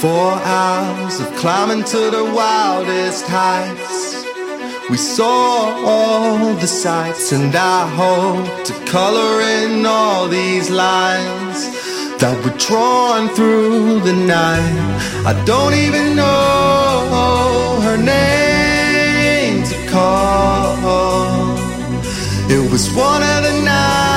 Four hours of climbing to the wildest heights. We saw all the sights, and I hope to color in all these lines that were drawn through the night. I don't even know her name to call. It was one of the nights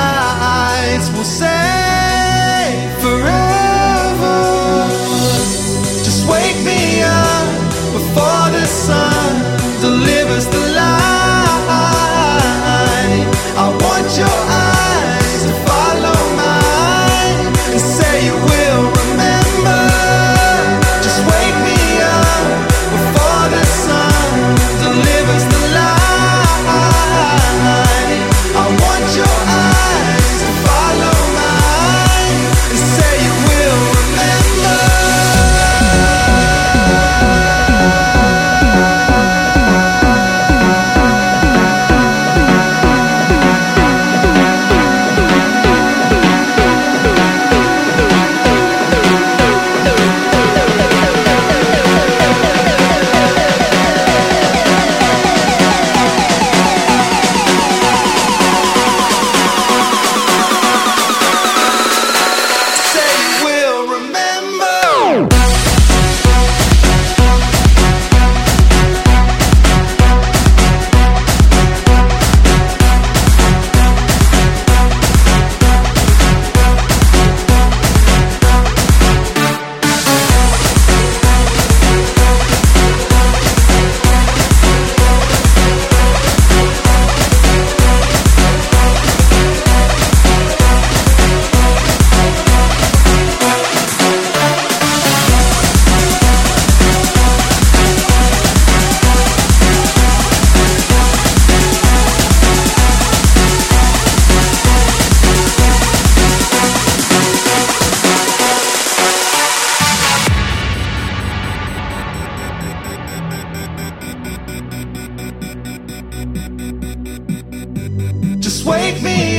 wake me